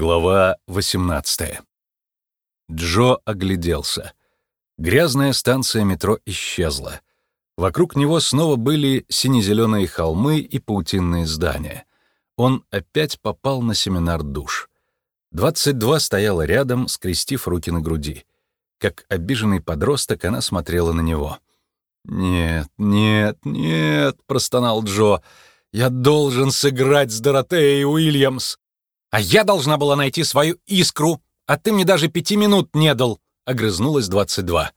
Глава 18. Джо огляделся. Грязная станция метро исчезла. Вокруг него снова были сине-зеленые холмы и паутинные здания. Он опять попал на семинар душ. 22 стояла рядом, скрестив руки на груди. Как обиженный подросток, она смотрела на него. «Нет, нет, нет», — простонал Джо, — «я должен сыграть с Доротеей Уильямс». «А я должна была найти свою искру, а ты мне даже пяти минут не дал», — огрызнулась 22.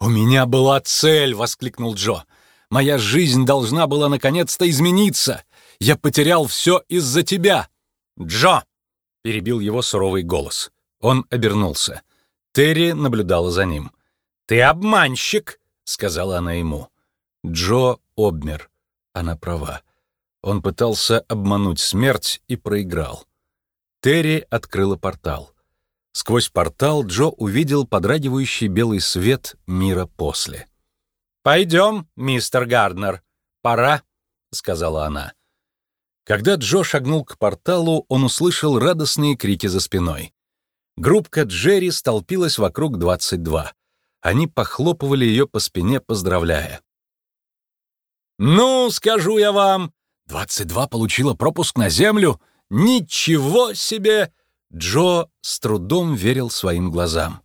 «У меня была цель!» — воскликнул Джо. «Моя жизнь должна была наконец-то измениться! Я потерял все из-за тебя!» «Джо!» — перебил его суровый голос. Он обернулся. Терри наблюдала за ним. «Ты обманщик!» — сказала она ему. Джо обмер. Она права. Он пытался обмануть смерть и проиграл. Терри открыла портал. Сквозь портал Джо увидел подрагивающий белый свет мира после. «Пойдем, мистер Гарднер. Пора», — сказала она. Когда Джо шагнул к порталу, он услышал радостные крики за спиной. Группка Джерри столпилась вокруг 22. Они похлопывали ее по спине, поздравляя. «Ну, скажу я вам, 22 получила пропуск на Землю. Ничего себе! Джо с трудом верил своим глазам.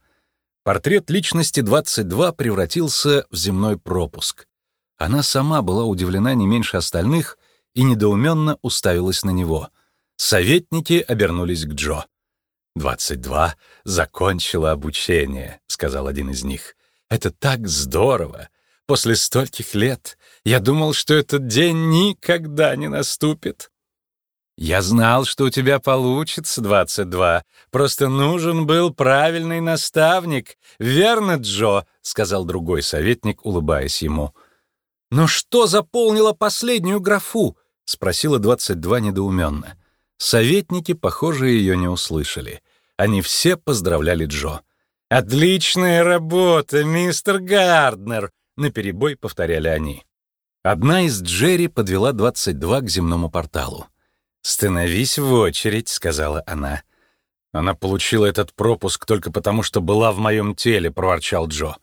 Портрет личности 22 превратился в земной пропуск. Она сама была удивлена не меньше остальных и недоуменно уставилась на него. Советники обернулись к Джо. «22 закончила обучение», — сказал один из них. «Это так здорово! После стольких лет я думал, что этот день никогда не наступит». «Я знал, что у тебя получится 22. Просто нужен был правильный наставник. Верно, Джо?» — сказал другой советник, улыбаясь ему. «Но что заполнило последнюю графу?» — спросила 22 недоуменно. Советники, похоже, ее не услышали. Они все поздравляли Джо. «Отличная работа, мистер Гарднер!» — наперебой повторяли они. Одна из Джерри подвела 22 к земному порталу. «Становись в очередь», — сказала она. «Она получила этот пропуск только потому, что была в моем теле», — проворчал Джо.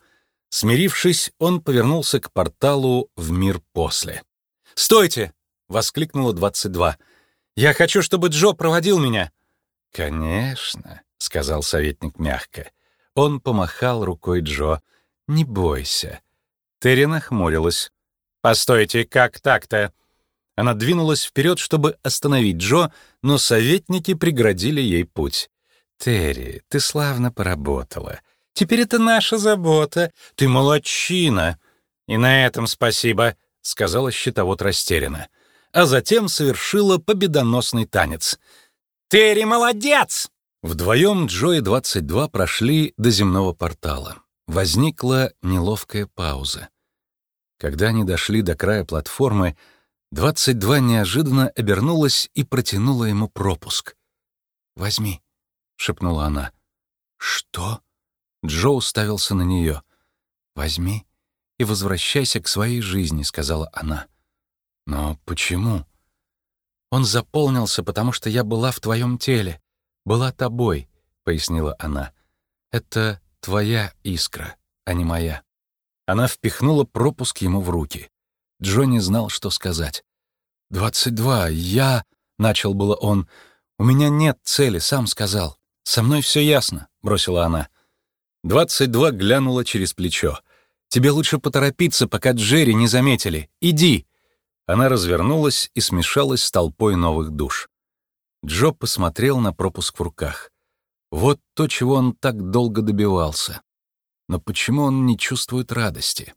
Смирившись, он повернулся к порталу в мир после. «Стойте!» — воскликнула 22. «Я хочу, чтобы Джо проводил меня». «Конечно», — сказал советник мягко. Он помахал рукой Джо. «Не бойся». Терри нахмурилась. «Постойте, как так-то?» Она двинулась вперед, чтобы остановить Джо, но советники преградили ей путь. «Терри, ты славно поработала. Теперь это наша забота. Ты молодчина!» «И на этом спасибо», — сказала щитовод растерянно. А затем совершила победоносный танец. «Терри молодец!» Вдвоем Джо и 22 прошли до земного портала. Возникла неловкая пауза. Когда они дошли до края платформы, Двадцать два неожиданно обернулась и протянула ему пропуск. «Возьми», — шепнула она. «Что?» Джо уставился на нее. «Возьми и возвращайся к своей жизни», — сказала она. «Но почему?» «Он заполнился, потому что я была в твоем теле, была тобой», — пояснила она. «Это твоя искра, а не моя». Она впихнула пропуск ему в руки. Джо не знал, что сказать. «Двадцать два, я...» — начал было он. «У меня нет цели, сам сказал. Со мной все ясно», — бросила она. Двадцать два глянула через плечо. «Тебе лучше поторопиться, пока Джерри не заметили. Иди!» Она развернулась и смешалась с толпой новых душ. Джо посмотрел на пропуск в руках. Вот то, чего он так долго добивался. Но почему он не чувствует радости?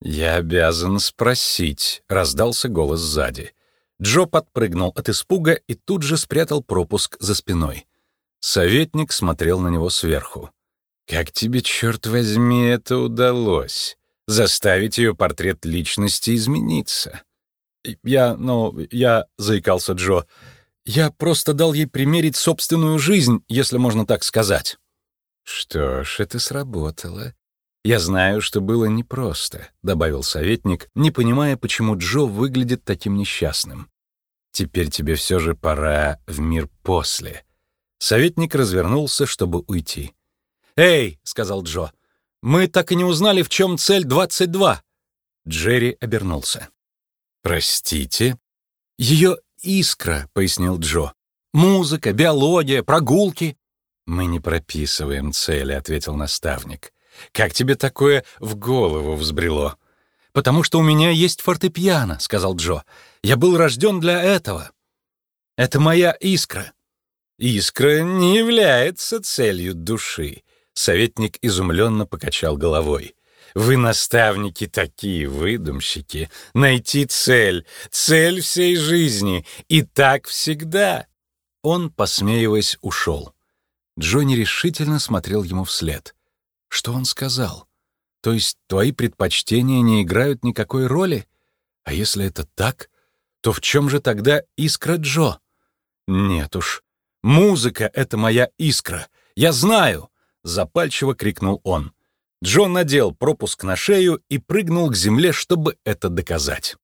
«Я обязан спросить», — раздался голос сзади. Джо подпрыгнул от испуга и тут же спрятал пропуск за спиной. Советник смотрел на него сверху. «Как тебе, черт возьми, это удалось? Заставить ее портрет личности измениться?» «Я, ну, я...» — заикался Джо. «Я просто дал ей примерить собственную жизнь, если можно так сказать». «Что ж, это сработало. «Я знаю, что было непросто», — добавил советник, не понимая, почему Джо выглядит таким несчастным. «Теперь тебе все же пора в мир после. Советник развернулся, чтобы уйти. «Эй!» — сказал Джо. «Мы так и не узнали, в чем цель 22!» Джерри обернулся. «Простите?» «Ее искра», — пояснил Джо. «Музыка, биология, прогулки». «Мы не прописываем цели», — ответил наставник. «Как тебе такое в голову взбрело?» «Потому что у меня есть фортепиано», — сказал Джо. «Я был рожден для этого. Это моя искра». «Искра не является целью души», — советник изумленно покачал головой. «Вы, наставники, такие выдумщики. Найти цель, цель всей жизни, и так всегда». Он, посмеиваясь, ушел. Джонни решительно смотрел ему вслед. Что он сказал? То есть твои предпочтения не играют никакой роли? А если это так, то в чем же тогда искра Джо? Нет уж, «Музыка — это моя искра! Я знаю!» — запальчиво крикнул он. Джон надел пропуск на шею и прыгнул к земле, чтобы это доказать.